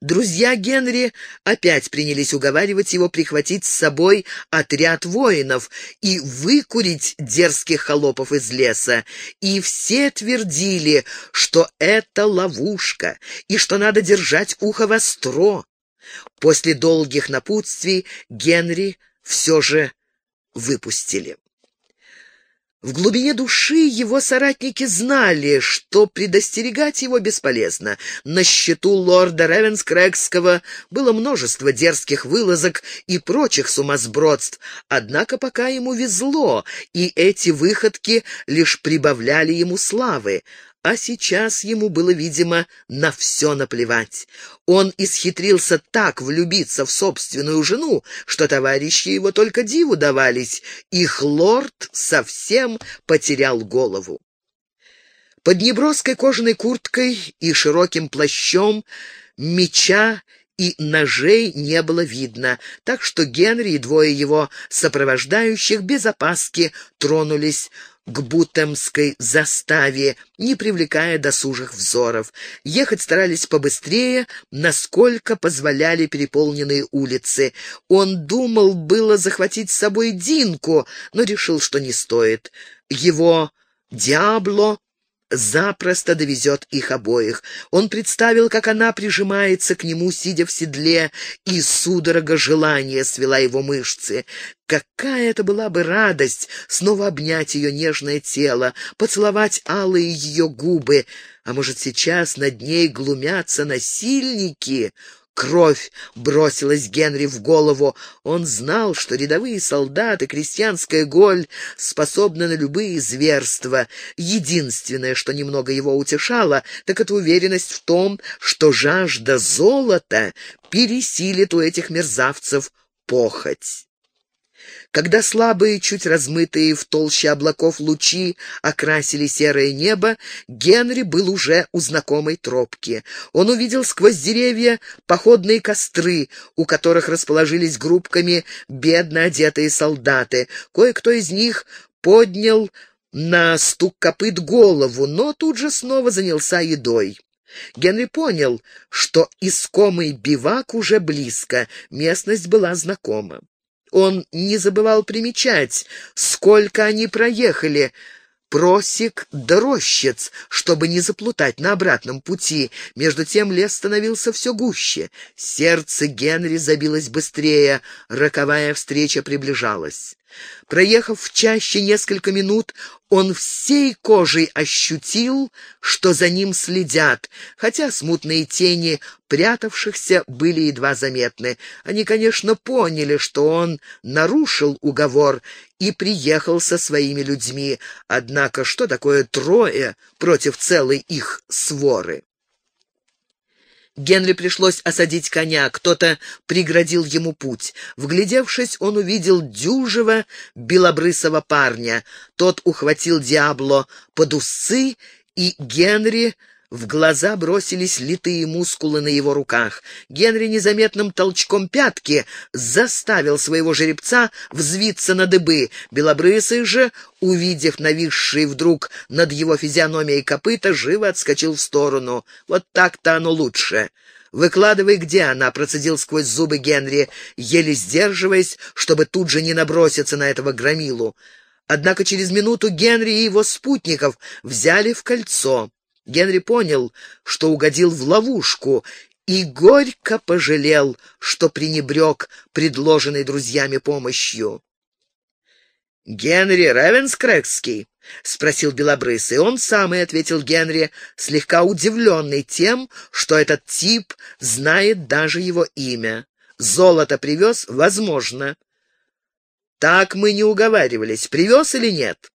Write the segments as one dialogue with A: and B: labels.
A: Друзья Генри опять принялись уговаривать его прихватить с собой отряд воинов и выкурить дерзких холопов из леса. И все твердили, что это ловушка и что надо держать ухо востро. После долгих напутствий Генри все же выпустили. В глубине души его соратники знали, что предостерегать его бесполезно. На счету лорда Ревенскрэгского было множество дерзких вылазок и прочих сумасбродств, однако пока ему везло, и эти выходки лишь прибавляли ему славы. А сейчас ему было, видимо, на все наплевать. Он исхитрился так влюбиться в собственную жену, что товарищи его только диву давались. Их лорд совсем потерял голову. Под неброской кожаной курткой и широким плащом меча и ножей не было видно, так что Генри и двое его сопровождающих без опаски тронулись к Бутемской заставе, не привлекая досужих взоров. Ехать старались побыстрее, насколько позволяли переполненные улицы. Он думал было захватить с собой Динку, но решил, что не стоит. Его «Диабло» запросто довезет их обоих. Он представил, как она прижимается к нему, сидя в седле, и судорога желания свела его мышцы. Какая это была бы радость снова обнять ее нежное тело, поцеловать алые ее губы, а может, сейчас над ней глумятся насильники, Кровь бросилась Генри в голову. Он знал, что рядовые солдаты, крестьянская голь способны на любые зверства. Единственное, что немного его утешало, так это уверенность в том, что жажда золота пересилит у этих мерзавцев похоть. Когда слабые, чуть размытые в толще облаков лучи окрасили серое небо, Генри был уже у знакомой тропки. Он увидел сквозь деревья походные костры, у которых расположились группками бедно одетые солдаты. Кое-кто из них поднял на стук копыт голову, но тут же снова занялся едой. Генри понял, что искомый бивак уже близко, местность была знакома. Он не забывал примечать, сколько они проехали, просек да рощиц, чтобы не заплутать на обратном пути. Между тем лес становился все гуще. Сердце Генри забилось быстрее, роковая встреча приближалась. Проехав в чаще несколько минут, он всей кожей ощутил, что за ним следят, хотя смутные тени прятавшихся были едва заметны. Они, конечно, поняли, что он нарушил уговор и приехал со своими людьми, однако что такое трое против целой их своры? Генри пришлось осадить коня, кто-то преградил ему путь. Вглядевшись, он увидел дюжего белобрысого парня. Тот ухватил Диабло под усы, и Генри в глаза бросились литые мускулы на его руках. Генри незаметным толчком пятки заставил своего жеребца взвиться на дыбы. Белобрысый же, увидев нависший вдруг над его физиономией копыта, живо отскочил в сторону. Вот так-то оно лучше. «Выкладывай, где она?» — процедил сквозь зубы Генри, еле сдерживаясь, чтобы тут же не наброситься на этого громилу. Однако через минуту Генри и его спутников взяли в кольцо. Генри понял, что угодил в ловушку, и горько пожалел, что пренебрег предложенной друзьями помощью. «Генри Ревенскрэгский?» — спросил Белобрысый. «Он самый», — ответил Генри, слегка удивленный тем, что этот тип знает даже его имя. «Золото привез? Возможно». «Так мы не уговаривались. Привез или нет?»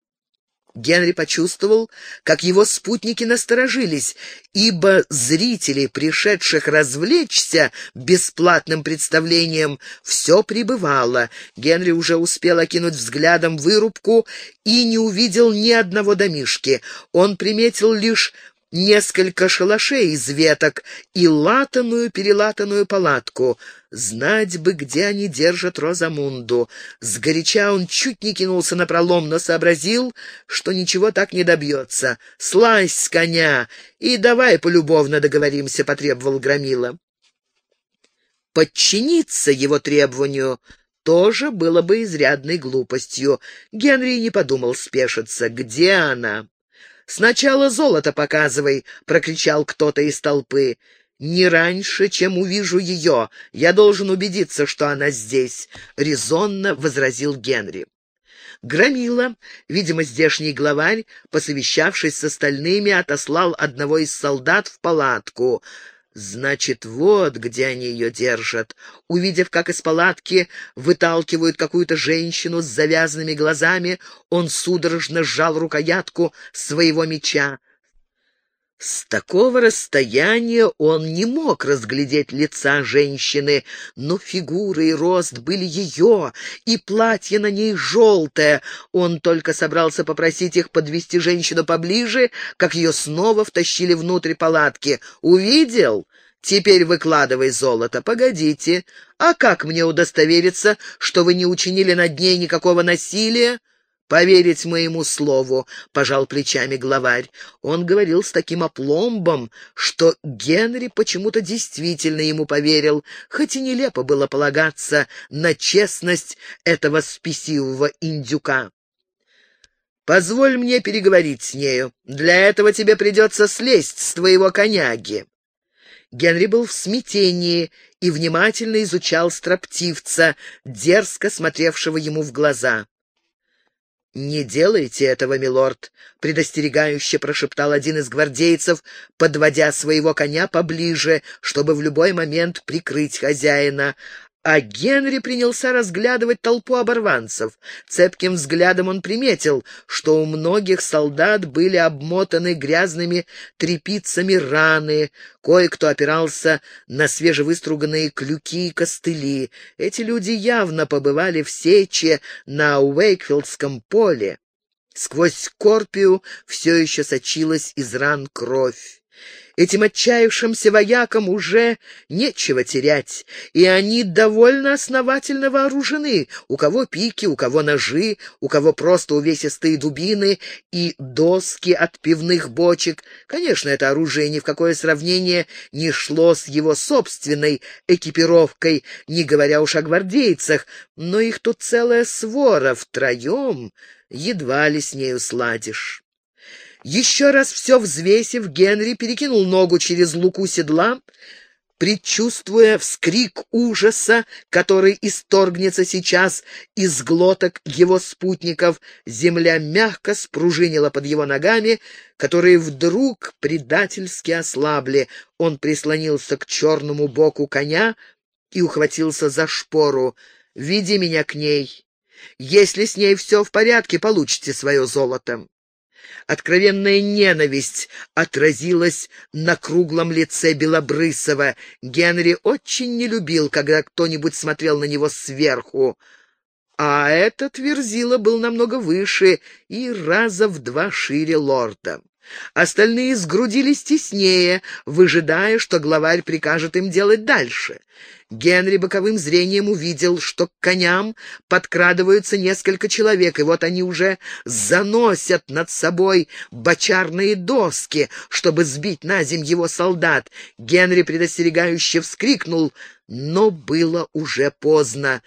A: Генри почувствовал, как его спутники насторожились, ибо зрители, пришедших развлечься бесплатным представлением, все пребывало. Генри уже успел окинуть взглядом вырубку и не увидел ни одного домишки. Он приметил лишь несколько шалашей из веток и латаную-перелатанную палатку. Знать бы, где они держат Розамунду. Сгоряча он чуть не кинулся на пролом, но сообразил, что ничего так не добьется. «Слазь с коня и давай полюбовно договоримся», — потребовал Громила. подчиниться его требованию тоже было бы изрядной глупостью. Генри не подумал спешиться. «Где она?» «Сначала золото показывай!» — прокричал кто-то из толпы. «Не раньше, чем увижу ее. Я должен убедиться, что она здесь», — резонно возразил Генри. Громила, видимо, здешний главарь, посовещавшись с остальными, отослал одного из солдат в палатку. Значит, вот где они ее держат. Увидев, как из палатки выталкивают какую-то женщину с завязанными глазами, он судорожно сжал рукоятку своего меча. С такого расстояния он не мог разглядеть лица женщины, но фигура и рост были ее, и платье на ней желтое. Он только собрался попросить их подвести женщину поближе, как ее снова втащили внутрь палатки. «Увидел?» Теперь выкладывай золото. Погодите, а как мне удостовериться, что вы не учинили над ней никакого насилия? «Поверить моему слову», — пожал плечами главарь. Он говорил с таким опломбом, что Генри почему-то действительно ему поверил, хоть и нелепо было полагаться на честность этого спесивого индюка. «Позволь мне переговорить с нею. Для этого тебе придется слезть с твоего коняги». Генри был в смятении и внимательно изучал строптивца, дерзко смотревшего ему в глаза. «Не делайте этого, милорд», — предостерегающе прошептал один из гвардейцев, подводя своего коня поближе, чтобы в любой момент прикрыть хозяина а Генри принялся разглядывать толпу оборванцев. Цепким взглядом он приметил, что у многих солдат были обмотаны грязными тряпицами раны, кое-кто опирался на свежевыструганные клюки и костыли. Эти люди явно побывали в Сече на Уэйкфилдском поле. Сквозь скорпию все еще сочилась из ран кровь. Этим отчаявшимся воякам уже нечего терять, и они довольно основательно вооружены. У кого пики, у кого ножи, у кого просто увесистые дубины и доски от пивных бочек. Конечно, это оружие ни в какое сравнение не шло с его собственной экипировкой, не говоря уж о гвардейцах, но их тут целая свора втроем, едва ли с нею сладишь. Еще раз все взвесив, Генри перекинул ногу через луку седла, предчувствуя вскрик ужаса, который исторгнется сейчас из глоток его спутников, земля мягко спружинила под его ногами, которые вдруг предательски ослабли. Он прислонился к черному боку коня и ухватился за шпору. «Веди меня к ней. Если с ней все в порядке, получите свое золото». Откровенная ненависть отразилась на круглом лице Белобрысова. Генри очень не любил, когда кто-нибудь смотрел на него сверху. А этот Верзила был намного выше и раза в два шире лорда. Остальные сгрудились теснее, выжидая, что главарь прикажет им делать дальше. Генри боковым зрением увидел, что к коням подкрадываются несколько человек, и вот они уже заносят над собой бочарные доски, чтобы сбить на земь его солдат. Генри предостерегающе вскрикнул, но было уже поздно.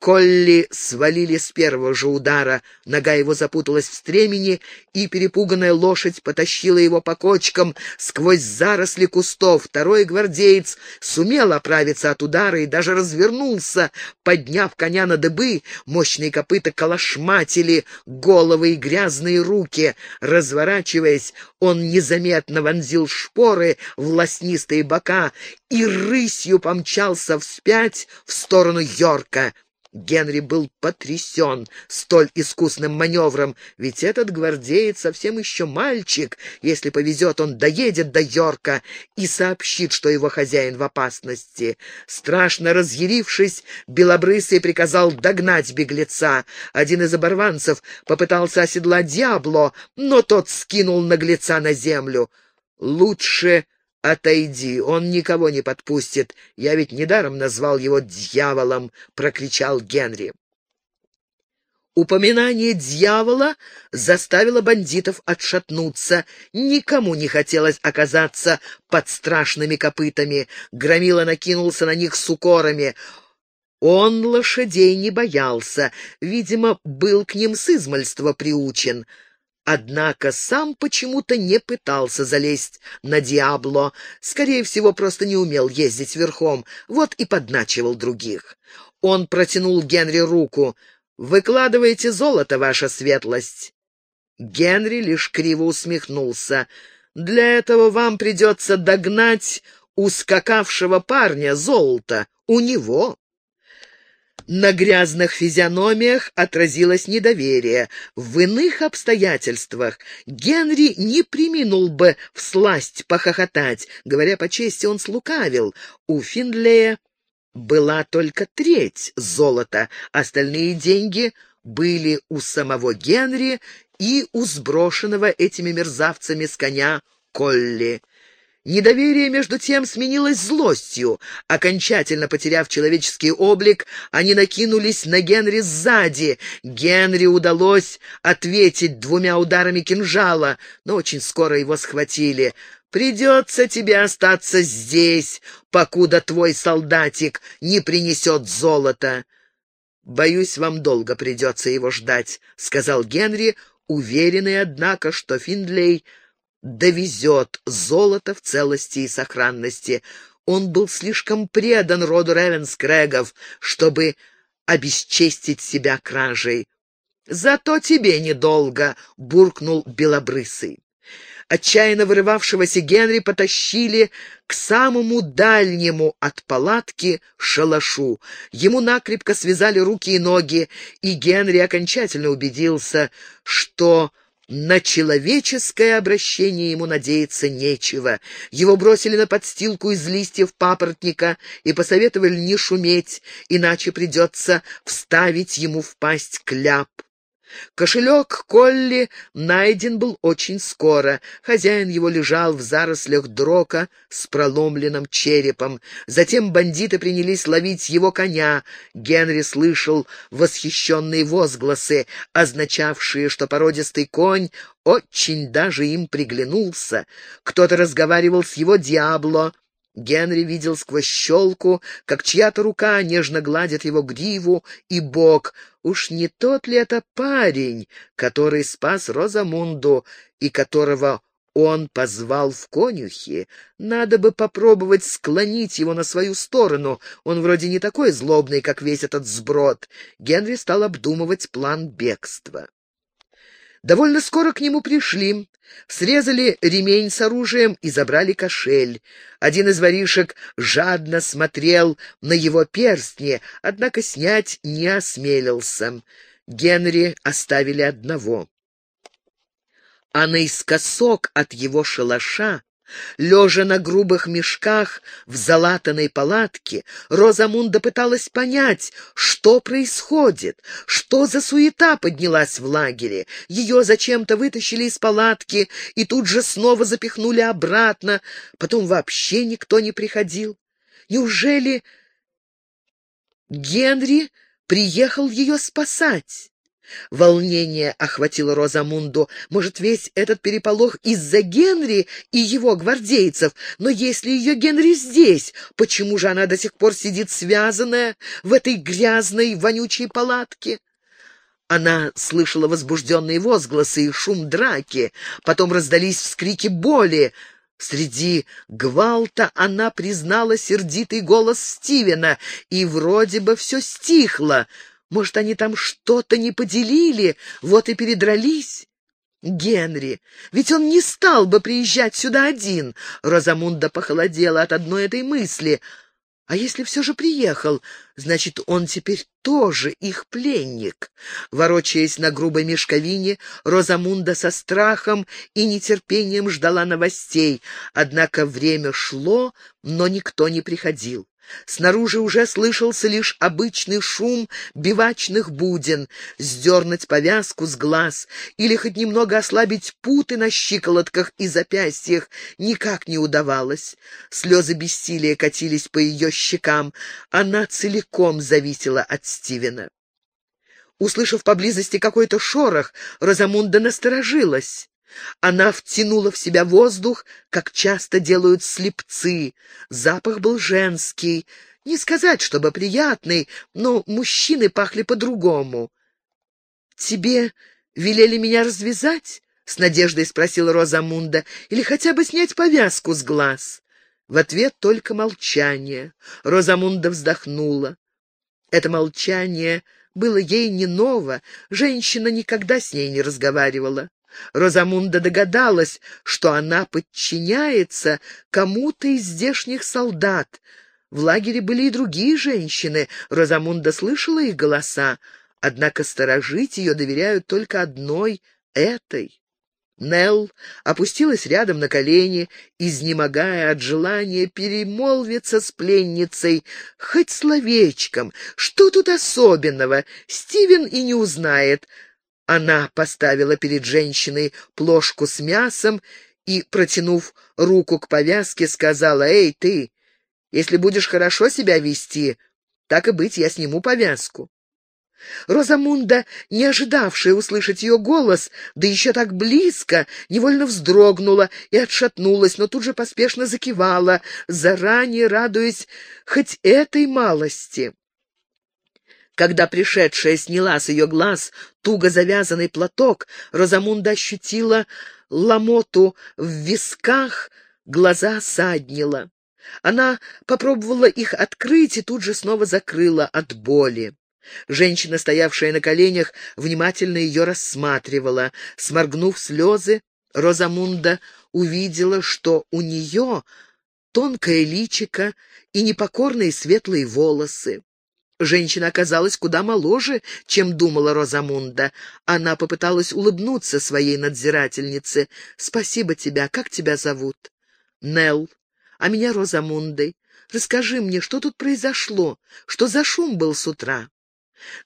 A: Колли свалили с первого же удара, нога его запуталась в стремени, и перепуганная лошадь потащила его по кочкам сквозь заросли кустов. Второй гвардеец сумел оправиться от удара и даже развернулся, подняв коня на дыбы. Мощные копыта калашматили головы и грязные руки. Разворачиваясь, он незаметно вонзил шпоры в лоснистые бока и рысью помчался вспять в сторону Йорка. Генри был потрясен столь искусным маневром, ведь этот гвардеец совсем еще мальчик. Если повезет, он доедет до Йорка и сообщит, что его хозяин в опасности. Страшно разъярившись, Белобрысый приказал догнать беглеца. Один из оборванцев попытался оседлать Диабло, но тот скинул наглеца на землю. «Лучше «Отойди, он никого не подпустит. Я ведь недаром назвал его дьяволом!» — прокричал Генри. Упоминание дьявола заставило бандитов отшатнуться. Никому не хотелось оказаться под страшными копытами. Громила накинулся на них с укорами. Он лошадей не боялся, видимо, был к ним с измальства приучен. Однако сам почему-то не пытался залезть на Диабло, скорее всего, просто не умел ездить верхом, вот и подначивал других. Он протянул Генри руку. «Выкладывайте золото, ваша светлость». Генри лишь криво усмехнулся. «Для этого вам придется догнать ускакавшего парня золото. У него». На грязных физиономиях отразилось недоверие. В иных обстоятельствах Генри не приминул бы всласть похохотать. Говоря по чести, он слукавил. У Финлея была только треть золота, остальные деньги были у самого Генри и у сброшенного этими мерзавцами с коня Колли. Недоверие, между тем, сменилось злостью. Окончательно потеряв человеческий облик, они накинулись на Генри сзади. Генри удалось ответить двумя ударами кинжала, но очень скоро его схватили. «Придется тебе остаться здесь, покуда твой солдатик не принесет золото». «Боюсь, вам долго придется его ждать», — сказал Генри, уверенный, однако, что Финдлей довезет золото в целости и сохранности. Он был слишком предан роду Ревенскрэгов, чтобы обесчестить себя кражей. «Зато тебе недолго», — буркнул Белобрысый. Отчаянно вырывавшегося Генри потащили к самому дальнему от палатки шалашу. Ему накрепко связали руки и ноги, и Генри окончательно убедился, что на человеческое обращение ему надеяться нечего. Его бросили на подстилку из листьев папоротника и посоветовали не шуметь, иначе придется вставить ему в пасть кляп. Кошелек Колли найден был очень скоро. Хозяин его лежал в зарослях дрока с проломленным черепом. Затем бандиты принялись ловить его коня. Генри слышал восхищенные возгласы, означавшие, что породистый конь очень даже им приглянулся. Кто-то разговаривал с его Диабло, Генри видел сквозь щелку, как чья-то рука нежно гладит его гриву и бок. Уж не тот ли это парень, который спас Розамунду и которого он позвал в конюхи? Надо бы попробовать склонить его на свою сторону. Он вроде не такой злобный, как весь этот сброд. Генри стал обдумывать план бегства. Довольно скоро к нему пришли, срезали ремень с оружием и забрали кошель. Один из воришек жадно смотрел на его перстни, однако снять не осмелился. Генри оставили одного. А наискосок от его шалаша Лежа на грубых мешках в залатанной палатке, Розамунда пыталась понять, что происходит, что за суета поднялась в лагере. Ее зачем-то вытащили из палатки и тут же снова запихнули обратно, потом вообще никто не приходил. Неужели Генри приехал ее спасать? Волнение охватило Розамунду. Может, весь этот переполох из-за Генри и его гвардейцев? Но если ее Генри здесь, почему же она до сих пор сидит связанная в этой грязной, вонючей палатке? Она слышала возбужденные возгласы и шум драки, потом раздались вскрики боли. Среди гвалта она признала сердитый голос Стивена, и вроде бы все стихло. Может, они там что-то не поделили, вот и передрались? Генри, ведь он не стал бы приезжать сюда один. Розамунда похолодела от одной этой мысли. А если все же приехал, значит, он теперь тоже их пленник. Ворочаясь на грубой мешковине, Розамунда со страхом и нетерпением ждала новостей. Однако время шло, но никто не приходил. Снаружи уже слышался лишь обычный шум бивачных буден, сдернуть повязку с глаз или хоть немного ослабить путы на щиколотках и запястьях никак не удавалось. Слезы бессилия катились по ее щекам. Она целиком зависела от Стивена. Услышав поблизости какой-то шорох, Розамунда насторожилась. Она втянула в себя воздух, как часто делают слепцы. Запах был женский. Не сказать, чтобы приятный, но мужчины пахли по-другому. «Тебе велели меня развязать?» — с надеждой спросила Розамунда. «Или хотя бы снять повязку с глаз?» В ответ только молчание. Розамунда вздохнула. Это молчание было ей не ново, женщина никогда с ней не разговаривала. Розамунда догадалась, что она подчиняется кому-то из здешних солдат. В лагере были и другие женщины, Розамунда слышала их голоса, однако сторожить ее доверяют только одной, этой. Нелл опустилась рядом на колени, изнемогая от желания перемолвиться с пленницей хоть словечком. Что тут особенного? Стивен и не узнает. Она поставила перед женщиной плошку с мясом и, протянув руку к повязке, сказала, «Эй, ты, если будешь хорошо себя вести, так и быть, я сниму повязку». Розамунда, не ожидавшая услышать ее голос, да еще так близко, невольно вздрогнула и отшатнулась, но тут же поспешно закивала, заранее радуясь хоть этой малости. Когда пришедшая сняла с ее глаз туго завязанный платок, Розамунда ощутила ломоту в висках, глаза саднила. Она попробовала их открыть и тут же снова закрыла от боли. Женщина, стоявшая на коленях, внимательно ее рассматривала. Сморгнув слезы, Розамунда увидела, что у нее тонкое личико и непокорные светлые волосы. Женщина оказалась куда моложе, чем думала Розамунда. Она попыталась улыбнуться своей надзирательнице. «Спасибо тебя. Как тебя зовут?» «Нелл. А меня Розамундой. Расскажи мне, что тут произошло? Что за шум был с утра?»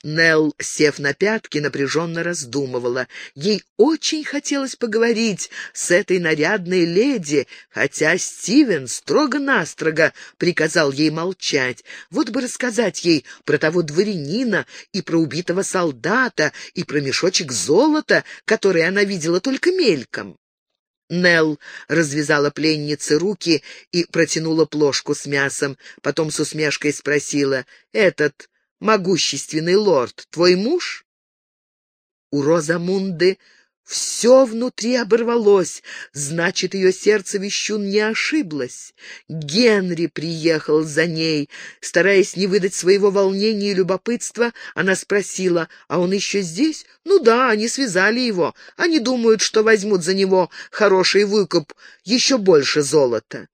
A: Нелл, сев на пятки, напряженно раздумывала. Ей очень хотелось поговорить с этой нарядной леди, хотя Стивен строго-настрого приказал ей молчать. Вот бы рассказать ей про того дворянина и про убитого солдата, и про мешочек золота, который она видела только мельком. Нелл развязала пленнице руки и протянула плошку с мясом. Потом с усмешкой спросила, «Этот могущественный лорд, твой муж?» У Розамунды все внутри оборвалось, значит, ее сердце вещун не ошиблось. Генри приехал за ней. Стараясь не выдать своего волнения и любопытства, она спросила, а он еще здесь? Ну да, они связали его. Они думают, что возьмут за него хороший выкуп, еще больше золота.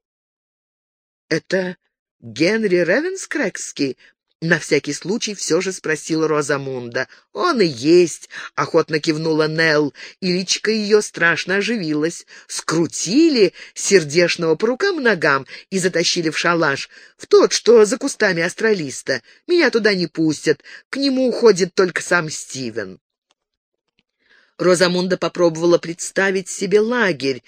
A: Это Генри Ревенскрэгский на всякий случай все же спросила Розамунда. «Он и есть», — охотно кивнула Нелл, и личка ее страшно оживилась. Скрутили сердешного по рукам-ногам и затащили в шалаш, в тот, что за кустами астралиста. Меня туда не пустят, к нему уходит только сам Стивен. Розамунда попробовала представить себе лагерь.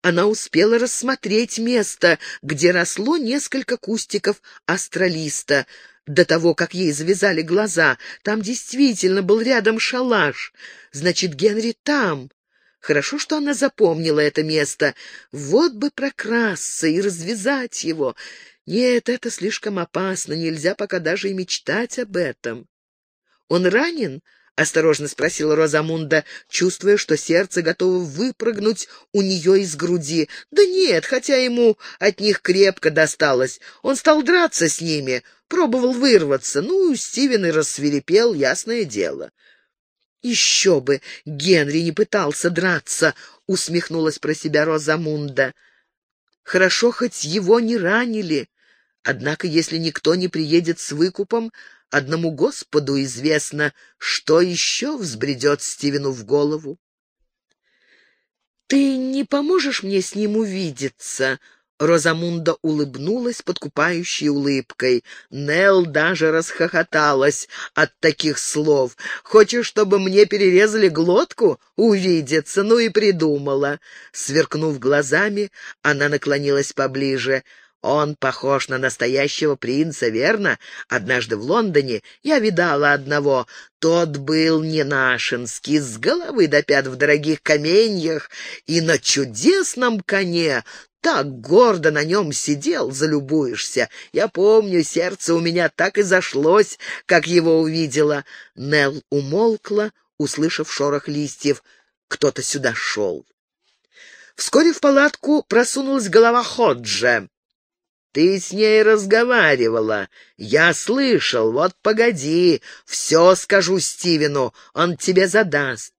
A: Она успела рассмотреть место, где росло несколько кустиков астралиста — до того, как ей завязали глаза. Там действительно был рядом шалаш. Значит, Генри там. Хорошо, что она запомнила это место. Вот бы прокрасться и развязать его. Нет, это слишком опасно, нельзя пока даже и мечтать об этом. Он ранен? — осторожно спросила Розамунда, чувствуя, что сердце готово выпрыгнуть у нее из груди. «Да нет, хотя ему от них крепко досталось. Он стал драться с ними, пробовал вырваться. Ну, Стивен и рассверепел, ясное дело». «Еще бы! Генри не пытался драться!» — усмехнулась про себя Розамунда. «Хорошо, хоть его не ранили. Однако, если никто не приедет с выкупом, Одному Господу известно, что еще взбредет Стивену в голову. «Ты не поможешь мне с ним увидеться?» Розамунда улыбнулась подкупающей улыбкой. Нел даже расхохоталась от таких слов. «Хочешь, чтобы мне перерезали глотку? Увидеться, ну и придумала». Сверкнув глазами, она наклонилась поближе. Он похож на настоящего принца, верно? Однажды в Лондоне я видала одного. Тот был не нашинский, с головы до пят в дорогих каменьях и на чудесном коне. Так гордо на нем сидел, залюбуешься. Я помню, сердце у меня так и зашлось, как его увидела. Нел умолкла, услышав шорох листьев. Кто-то сюда шел. Вскоре в палатку просунулась голова Ходжа. Ты с ней разговаривала. Я слышал. Вот погоди, все скажу Стивену, он тебе задаст.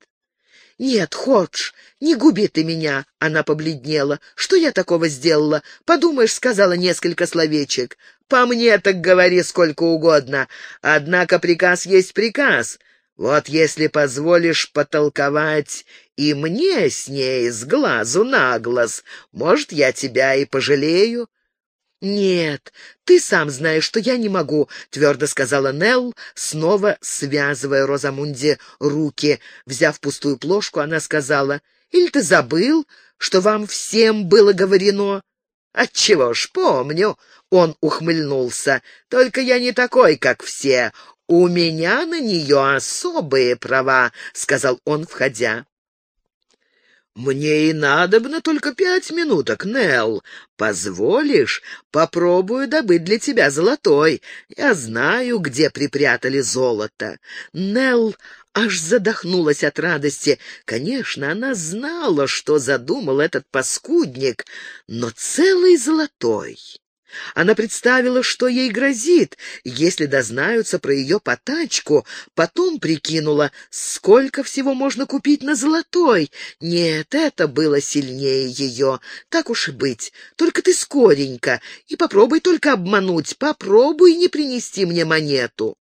A: «Нет, Ходж, не губи ты меня!» — она побледнела. «Что я такого сделала? Подумаешь, сказала несколько словечек. По мне так говори сколько угодно. Однако приказ есть приказ. Вот если позволишь потолковать и мне с ней с глазу на глаз, может, я тебя и пожалею. «Нет, ты сам знаешь, что я не могу», — твердо сказала Нелл, снова связывая Розамунде руки. Взяв пустую плошку, она сказала, «Или ты забыл, что вам всем было говорено?» «Отчего ж, помню», — он ухмыльнулся, «только я не такой, как все. У меня на нее особые права», — сказал он, входя. «Мне и надобно только пять минуток, Нелл. Позволишь? Попробую добыть для тебя золотой. Я знаю, где припрятали золото». Нелл аж задохнулась от радости. Конечно, она знала, что задумал этот паскудник, но целый золотой. Она представила, что ей грозит, если дознаются про ее потачку. Потом прикинула, сколько всего можно купить на золотой. Нет, это было сильнее ее. Так уж и быть. Только ты скоренько. И попробуй только обмануть. Попробуй не принести мне монету.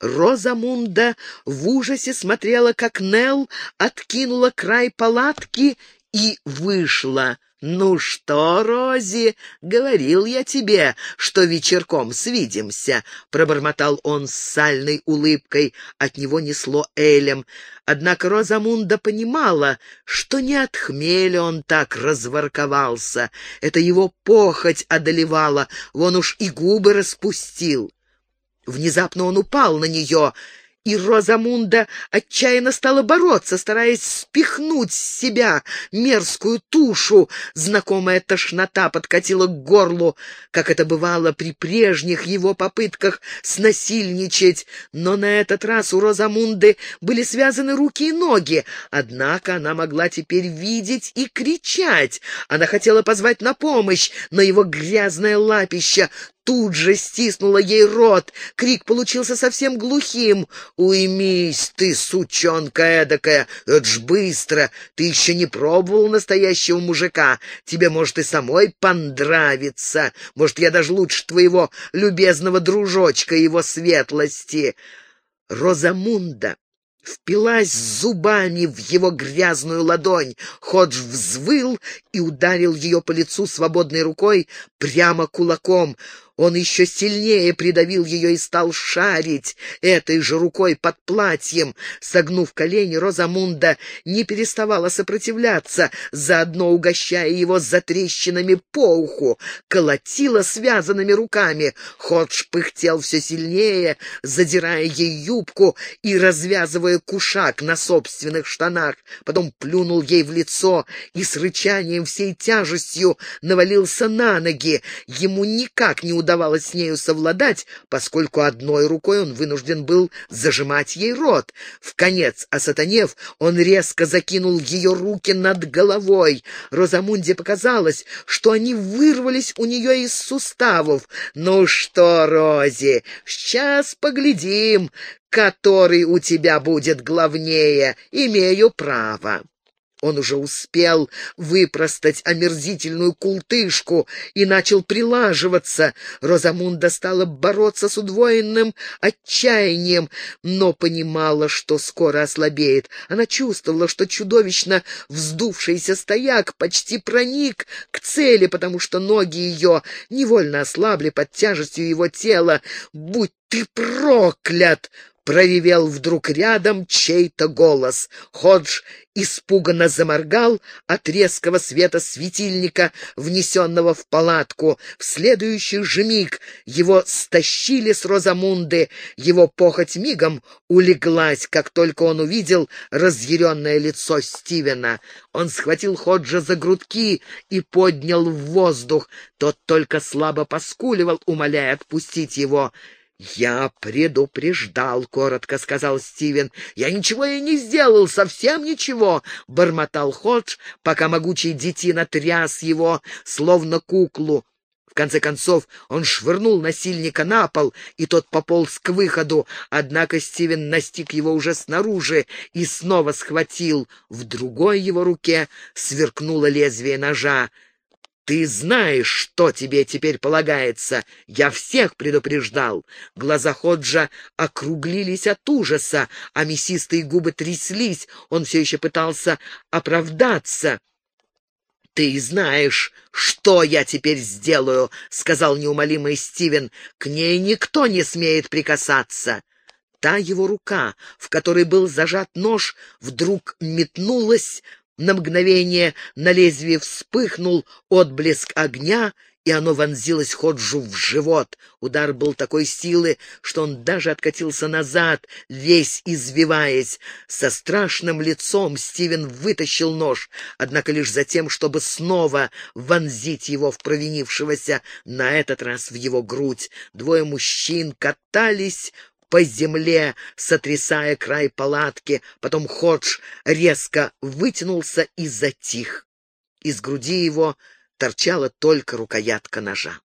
A: Розамунда в ужасе смотрела, как Нелл откинула край палатки и вышла. «Ну что, Рози, говорил я тебе, что вечерком свидимся», — пробормотал он с сальной улыбкой. От него несло Элем. Однако Розамунда понимала, что не от хмеля он так разворковался. Это его похоть одолевала, вон уж и губы распустил. Внезапно он упал на нее — и Розамунда отчаянно стала бороться, стараясь спихнуть с себя мерзкую тушу. Знакомая тошнота подкатила к горлу, как это бывало при прежних его попытках снасильничать. Но на этот раз у Розамунды были связаны руки и ноги, однако она могла теперь видеть и кричать. Она хотела позвать на помощь, но его грязное лапище тут же стиснула ей рот. Крик получился совсем глухим. «Уймись ты, сучонка эдакая! Это ж быстро! Ты еще не пробовал настоящего мужика. Тебе, может, и самой понравится. Может, я даже лучше твоего любезного дружочка его светлости». Розамунда впилась зубами в его грязную ладонь. Ходж взвыл и ударил ее по лицу свободной рукой прямо кулаком. Он еще сильнее придавил ее и стал шарить этой же рукой под платьем. Согнув колени, Розамунда не переставала сопротивляться, заодно угощая его затрещинами по уху, колотила связанными руками. Ходж пыхтел все сильнее, задирая ей юбку и развязывая кушак на собственных штанах. Потом плюнул ей в лицо и с рычанием всей тяжестью навалился на ноги. Ему никак не удалось удавалось с нею совладать, поскольку одной рукой он вынужден был зажимать ей рот. В конец осатанев, он резко закинул ее руки над головой. Розамунде показалось, что они вырвались у нее из суставов. «Ну что, Рози, сейчас поглядим, который у тебя будет главнее. Имею право». Он уже успел выпростать омерзительную култышку и начал прилаживаться. Розамунда стала бороться с удвоенным отчаянием, но понимала, что скоро ослабеет. Она чувствовала, что чудовищно вздувшийся стояк почти проник к цели, потому что ноги ее невольно ослабли под тяжестью его тела, будь ты проклят!» Проревел вдруг рядом чей-то голос. Ходж испуганно заморгал от резкого света светильника, внесенного в палатку. В следующий же миг его стащили с Розамунды, его похоть мигом улеглась, как только он увидел разъяренное лицо Стивена. Он схватил Ходжа за грудки и поднял в воздух. Тот только слабо поскуливал, умоляя отпустить его. «Я предупреждал», — коротко сказал Стивен. «Я ничего и не сделал, совсем ничего», — бормотал Ходж, пока могучий детина тряс его, словно куклу. В конце концов он швырнул насильника на пол, и тот пополз к выходу, однако Стивен настиг его уже снаружи и снова схватил. В другой его руке сверкнуло лезвие ножа. Ты знаешь, что тебе теперь полагается. Я всех предупреждал. Глаза Ходжа округлились от ужаса, а мясистые губы тряслись. Он все еще пытался оправдаться. «Ты знаешь, что я теперь сделаю», — сказал неумолимый Стивен. «К ней никто не смеет прикасаться». Та его рука, в которой был зажат нож, вдруг метнулась на мгновение на лезвие вспыхнул отблеск огня, и оно вонзилось Ходжу в живот. Удар был такой силы, что он даже откатился назад, весь извиваясь. Со страшным лицом Стивен вытащил нож, однако лишь за тем, чтобы снова вонзить его в провинившегося, на этот раз в его грудь. Двое мужчин катались по земле, сотрясая край палатки. Потом Ходж резко вытянулся и затих. Из груди его торчала только рукоятка ножа.